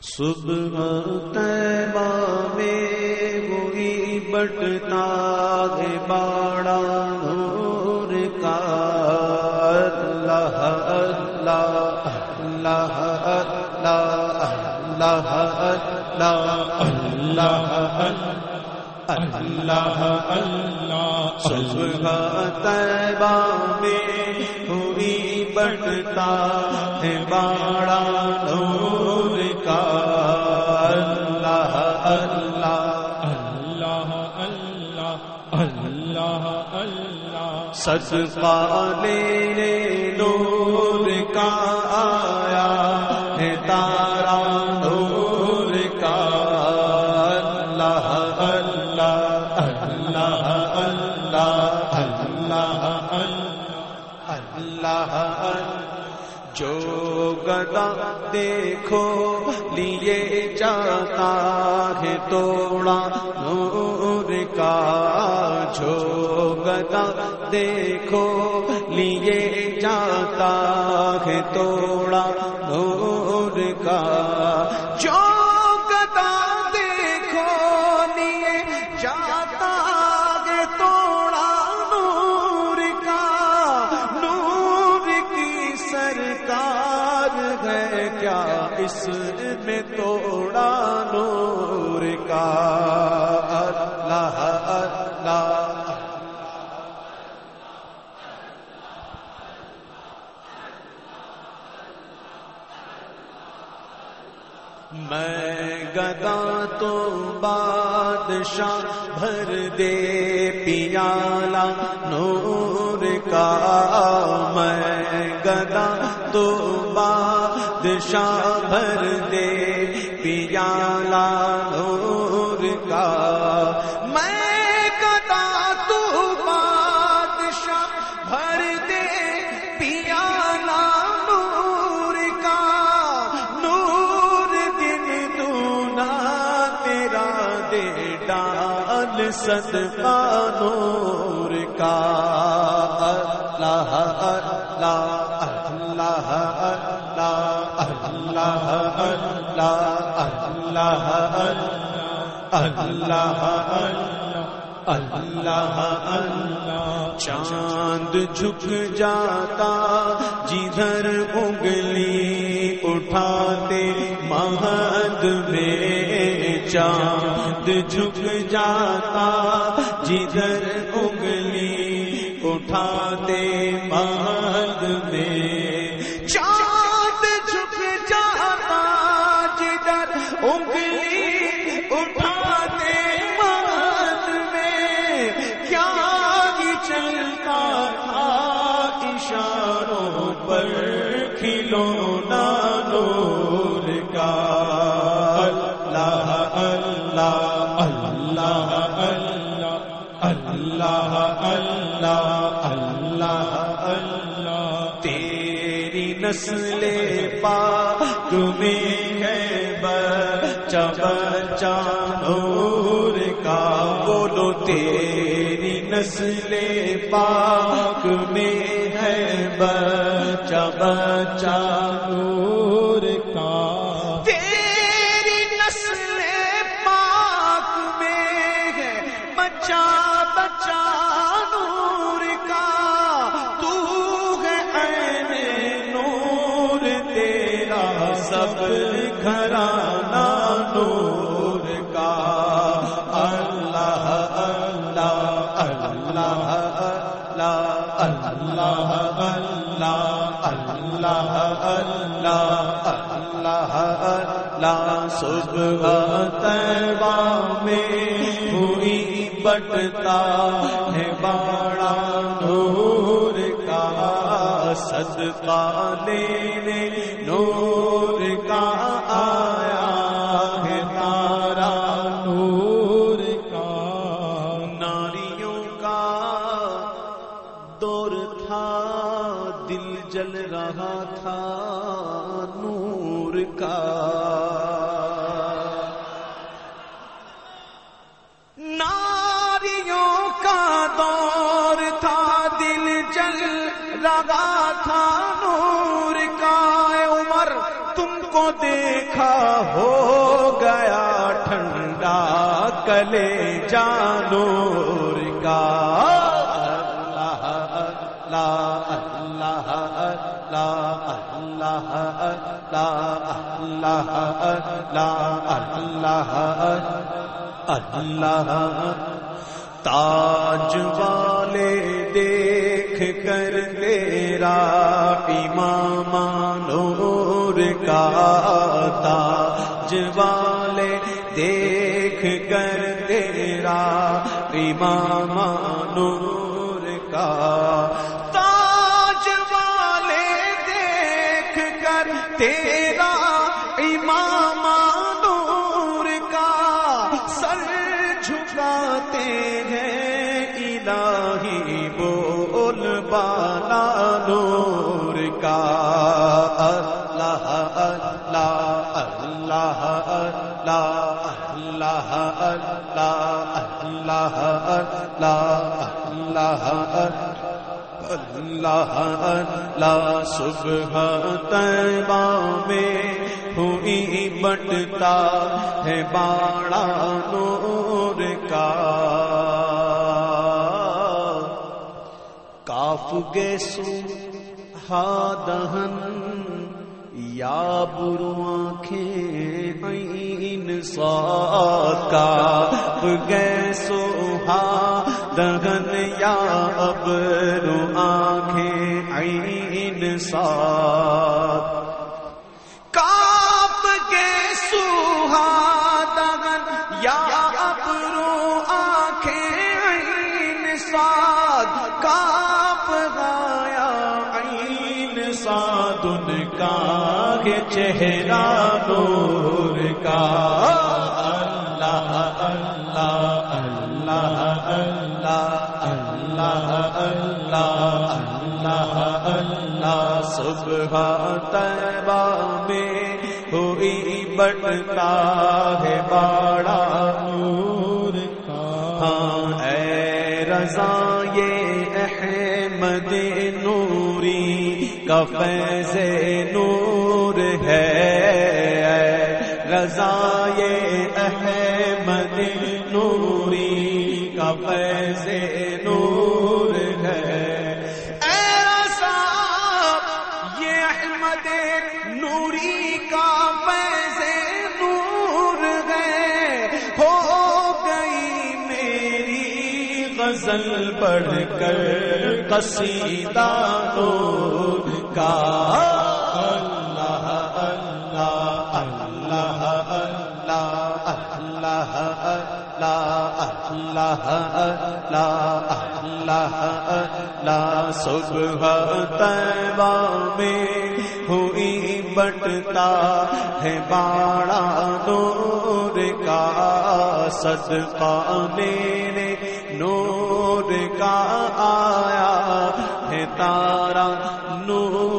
صبح تیبہ میں وہی بٹتا ہے باڑا نور کا اللہ اللہ اللہ اللہ اللہ اللہ اللہ اللہ صبح تیبہ میں ہوئی بٹتا ہے باڑا نور صدقہ لینے نور کا آیا ہے تارا نور کا اللہ اللہ اللہ اللہ اللہ اللہ جو گدا دیکھو توڑا نور کا جو گدا دیکھو لیے جاتا ہے توڑا نور کا جو گدا دیکھو لیے جاتا ہے توڑا نور کا نور کی سرکار ہے کیا اس میں توڑا اللہ میں گدا تو بادشاہ بھر دے پیالا نور کا میں گدا تو بادشاہ بھر دے پیالا صدقہ نور کا اللہ اللہ اللہ اللہ اللہ اللہ اللہ اللہ اللہ اللہ، چاند جھک جاتا، جدھر انگلی اٹھاتے، مہد میں چاند جھک جاتا، جدھر انگلی اٹھاتے مہد میں۔ چاند جھک جاتا، جدھر انگلی اٹھاتے مہد میں۔ کیا ہی چلتا تھا اشاروں پر، کھلونا نور کا۔ مسلے پا تمہیں ہے بچانور کا بولو تیری نسل پا تمہیں ہے بچا بچا سب گھرانا نور کا اللہ اللہ اللہ اللہ اللہ اللہ اللہ اللہ اللہ اللہ صبح تیبہ میں ہوئی بٹتا ہے باڑا نور کا صدقہ لینے نور ناریوں کا دور تھا دل جل رہا تھا نور کا عمر تم کو دیکھا ہو گیا ٹھنڈا کلے جانور کا اللہ اللہ اللہ اللہ اللہ اللہ اللہ اللہ اللہ تاج والے دیکھ کر تیرا امام نور کا تاج والے دیکھ کر تیرا امام نور کا تیرا امام نور کا سر جھکاتے ہیں الہی بول بالا نور کا اللہ اللہ اللہ اللہ اللہ اللہ اللہ اللہ اللہ اللہ اللہ صبح تیبہ میں ہوئی بٹتا ہے باڑا نور کا۔ کاف گے سو ہا دہن، یا برو آنکھیں این سات کاف گے سو ہا دہن یا ابرو آنکھیں این سات کاپ کے سوہا دگن یا ابرو آنکھیں عین ساد کاپ گایا عین ساد ان کا چہرہ نور کا۔ اللہ اللہ۔ اللہ اللہ اللہ اللہ اللہ صبح تیبہ میں ہوئی بٹتا ہے باڑا نور کا ہاں اے رضا یہ احمد نوری کا فیض نور ہے اے رضا غزل پڑھ کر قصیدہ نور کا اللہ اللہ اللہ اللہ اللہ اللہ اللہ اللہ اللہ اللہ صبح تیبہ میں ہوئی بٹتا ہے باڑا نور کا صدقہ میرے نور کا آیا ہے تارا نور